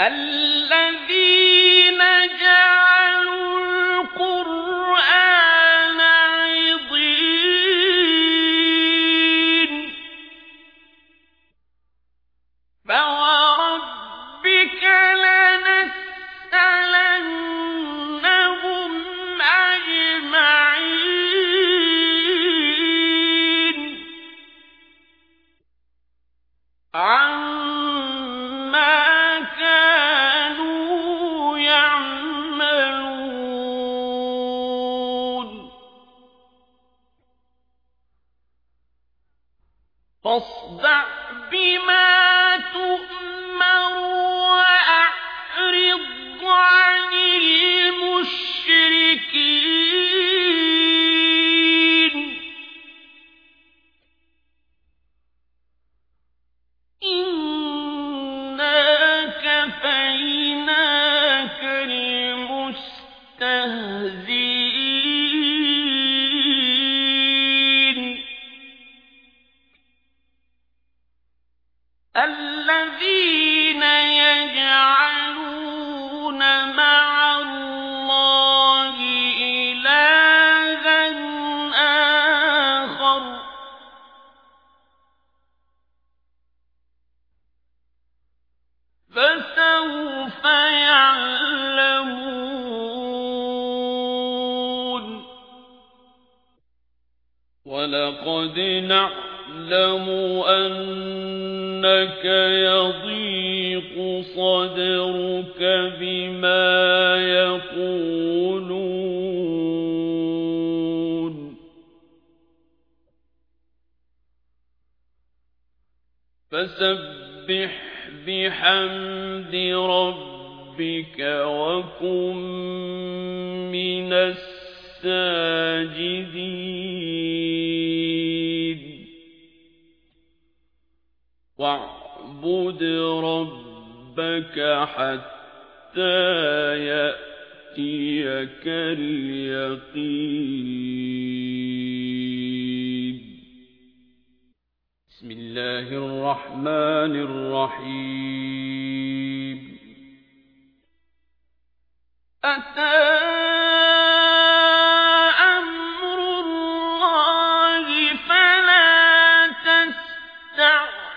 الذين فاصدع بما تؤمر وأعرض عن المشركين. إنا كفيناك المستهزئين. الذين نعلم أنك يضيق صدرك بما يقولون. فسبح بحمد ربك وكن من الساجدين. واعبد ربك حتى يأتيك اليقين. بسم الله الرحمن الرحيم. أتى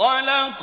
خلق